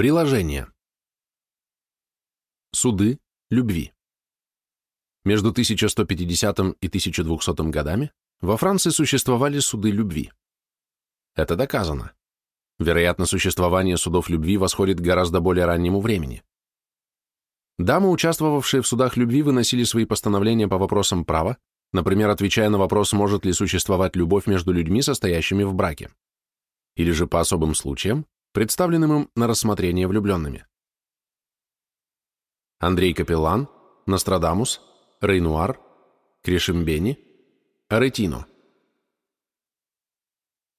Приложение. Суды любви. Между 1150 и 1200 годами во Франции существовали суды любви. Это доказано. Вероятно, существование судов любви восходит к гораздо более раннему времени. Дамы, участвовавшие в судах любви, выносили свои постановления по вопросам права, например, отвечая на вопрос, может ли существовать любовь между людьми, состоящими в браке, или же по особым случаям, представленным им на рассмотрение влюбленными. Андрей Капеллан, Нострадамус, Рейнуар, Кришимбени, Аретино.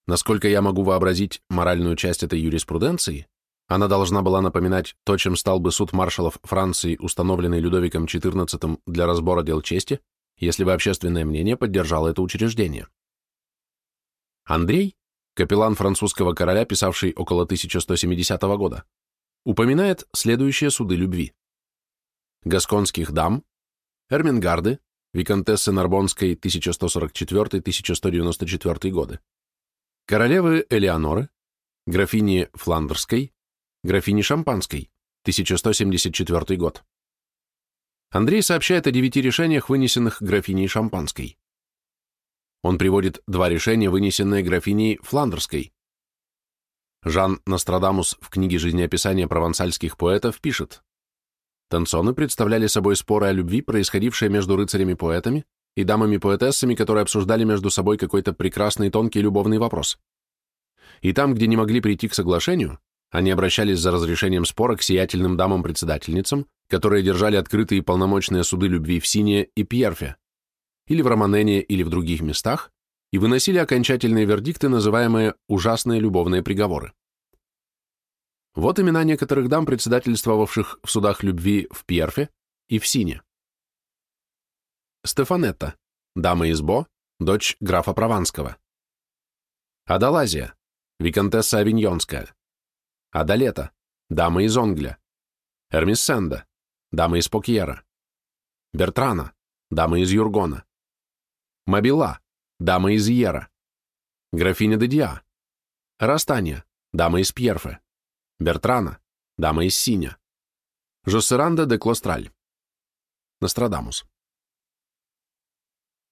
Насколько я могу вообразить моральную часть этой юриспруденции, она должна была напоминать то, чем стал бы суд маршалов Франции, установленный Людовиком XIV для разбора дел чести, если бы общественное мнение поддержало это учреждение. Андрей, капеллан французского короля, писавший около 1170 года, упоминает следующие суды любви. Гасконских дам, Эрмингарды, виконтессы Нарбонской 1144-1194 годы, королевы Элеоноры, графини Фландерской, графини Шампанской, 1174 год. Андрей сообщает о девяти решениях, вынесенных графиней Шампанской. Он приводит два решения, вынесенные графиней Фландерской. Жан Нострадамус в книге «Жизнеописание провансальских поэтов» пишет, Танцоны представляли собой споры о любви, происходившие между рыцарями-поэтами и дамами-поэтессами, которые обсуждали между собой какой-то прекрасный тонкий любовный вопрос. И там, где не могли прийти к соглашению, они обращались за разрешением спора к сиятельным дамам-председательницам, которые держали открытые полномочные суды любви в Сине и Пьерфе, или в Романене, или в других местах, и выносили окончательные вердикты, называемые «ужасные любовные приговоры». Вот имена некоторых дам, председательствовавших в судах любви в Пьерфе и в Сине. Стефанетта, дама из Бо, дочь графа Прованского. Адалазия, виконтесса Авиньонская. Адалета, дама из Онгля. Эрмиссенда, дама из Покьера. Бертрана, дама из Юргона. Мобила, дама из Иера. Графиня де Диа. Растания, дама из Пьерфе. Бертрана, дама из Синя, Жосеранда де Клостраль, Нострадамус.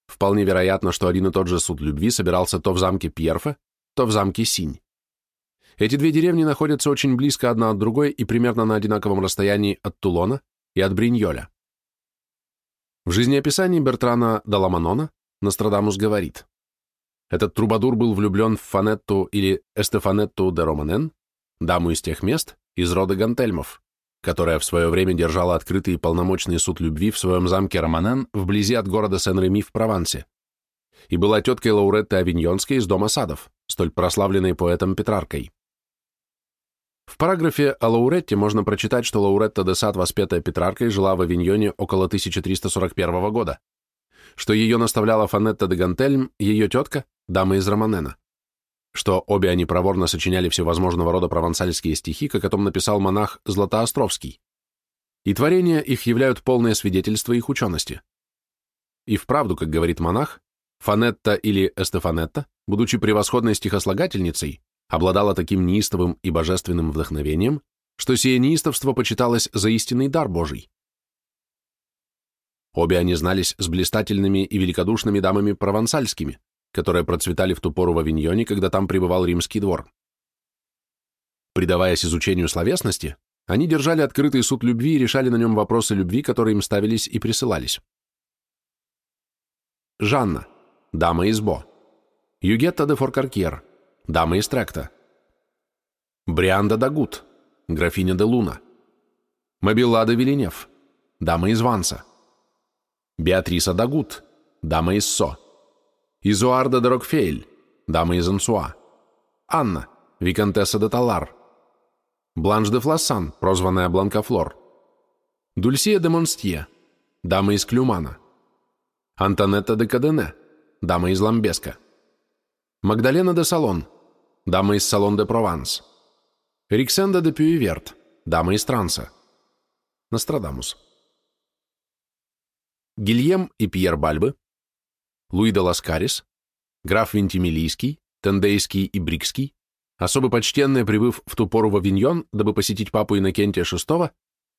Вполне вероятно, что один и тот же суд любви собирался то в замке Пьерфе, то в замке Синь. Эти две деревни находятся очень близко одна от другой и примерно на одинаковом расстоянии от Тулона и от Бриньоля. В жизнеописании Бертрана Даламанона Нострадамус говорит, этот трубадур был влюблен в Фанетту или Эстефанетту де Романен, даму из тех мест, из рода Гантельмов, которая в свое время держала открытый и полномочный суд любви в своем замке Романен вблизи от города Сен-Реми в Провансе, и была теткой Лауретты Авиньонской из дома садов, столь прославленной поэтом Петраркой. В параграфе о Лауретте можно прочитать, что Лауретта де Сад, воспетая Петраркой, жила в Авиньоне около 1341 года, что ее наставляла Фанетта де Гантельм, ее тетка, дама из Романена что обе они проворно сочиняли всевозможного рода провансальские стихи, как о том написал монах Златоостровский. И творения их являют полное свидетельство их учености. И вправду, как говорит монах, Фанетта или Эстефанетта, будучи превосходной стихослагательницей, обладала таким неистовым и божественным вдохновением, что сие неистовство почиталось за истинный дар Божий. Обе они знались с блистательными и великодушными дамами провансальскими, которые процветали в ту пору в Авиньоне, когда там пребывал римский двор. Предаваясь изучению словесности, они держали открытый суд любви и решали на нем вопросы любви, которые им ставились и присылались. Жанна, дама из Бо. Югетта де Форкаркьер, дама из Тректа. Брианда Дагут, графиня де Луна. Мобилла де Вильнев, дама из Ванса. Беатриса Дагут, дама из Со. Изуарда де Рокфейль, дама из Ансуа. Анна, виконтесса де Талар. Бланш де Флассан, прозванная Бланкафлор. Дульсия де Монстье, дама из Клюмана. Антонетта де Кадене, дама из Ламбеска. Магдалена де Салон, дама из Салон де Прованс. Риксенда де Пюиверт, дама из Транса. Нострадамус. Гильем и Пьер Бальбы, Луи де Ласкарис, граф Вентимилийский, Тендейский и Брикский, особо почтенные, прибыв в ту пору в Авиньон, дабы посетить папу Иннокентия VI,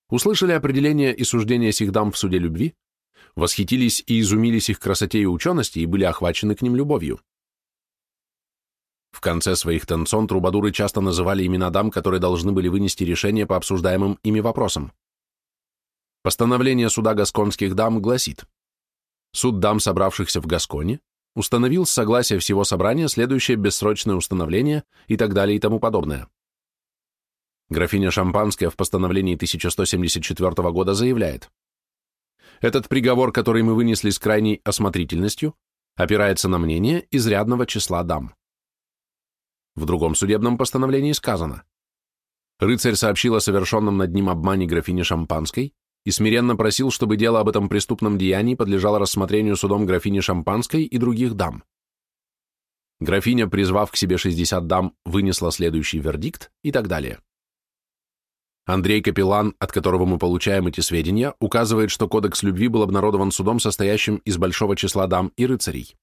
услышали определение и суждение сих дам в суде любви, восхитились и изумились их красоте и учености и были охвачены к ним любовью. В конце своих танцон трубадуры часто называли имена дам, которые должны были вынести решение по обсуждаемым ими вопросам. Постановление суда гасконских дам гласит, суд дам, собравшихся в Гасконе, установил с согласия всего собрания следующее бессрочное установление и так далее и тому подобное. Графиня Шампанская в постановлении 1174 года заявляет, этот приговор, который мы вынесли с крайней осмотрительностью, опирается на мнение изрядного числа дам. В другом судебном постановлении сказано, рыцарь сообщил о совершенном над ним обмане графини Шампанской и смиренно просил, чтобы дело об этом преступном деянии подлежало рассмотрению судом графини Шампанской и других дам. Графиня, призвав к себе 60 дам, вынесла следующий вердикт и так далее. Андрей Капеллан, от которого мы получаем эти сведения, указывает, что кодекс любви был обнародован судом, состоящим из большого числа дам и рыцарей.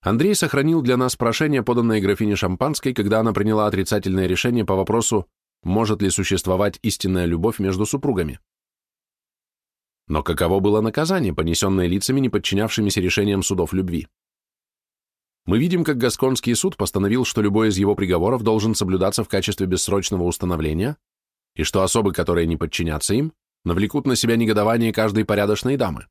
Андрей сохранил для нас прошение, поданное графине Шампанской, когда она приняла отрицательное решение по вопросу, может ли существовать истинная любовь между супругами. Но каково было наказание, понесенное лицами, не подчинявшимися решениям судов любви? Мы видим, как Гасконский суд постановил, что любой из его приговоров должен соблюдаться в качестве бессрочного установления, и что особы, которые не подчинятся им, навлекут на себя негодование каждой порядочной дамы.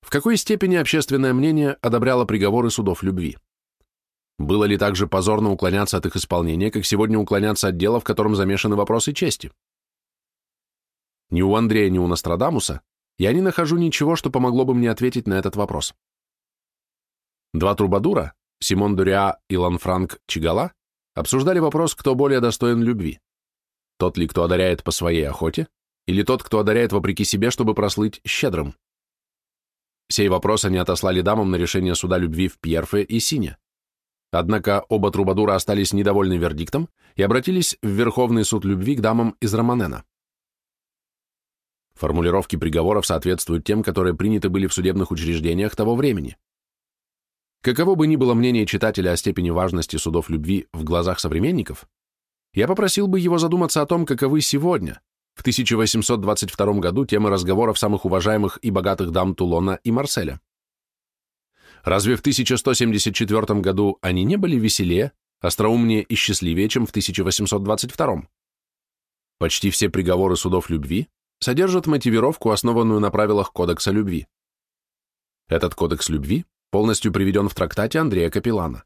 В какой степени общественное мнение одобряло приговоры судов любви? Было ли также позорно уклоняться от их исполнения, как сегодня уклоняться от дела, в котором замешаны вопросы чести? Ни у Андрея, ни у Нострадамуса я не нахожу ничего, что помогло бы мне ответить на этот вопрос. Два трубадура, Симон Дуриа и Ланфранк Чигала, обсуждали вопрос, кто более достоин любви. Тот ли, кто одаряет по своей охоте, или тот, кто одаряет вопреки себе, чтобы прослыть щедрым? Сей вопрос они отослали дамам на решение суда любви в Пьерфе и Сине. Однако оба трубадура остались недовольны вердиктом и обратились в Верховный суд любви к дамам из Романена. Формулировки приговоров соответствуют тем, которые приняты были в судебных учреждениях того времени. Каково бы ни было мнение читателя о степени важности судов любви в глазах современников, я попросил бы его задуматься о том, каковы сегодня, в 1822 году, темы разговоров самых уважаемых и богатых дам Тулона и Марселя. Разве в 1174 году они не были веселее, остроумнее и счастливее, чем в 1822? Почти все приговоры судов любви содержат мотивировку, основанную на правилах Кодекса любви. Этот Кодекс любви полностью приведен в трактате Андрея Капеллана.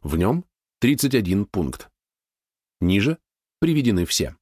В нем 31 пункт. Ниже приведены все.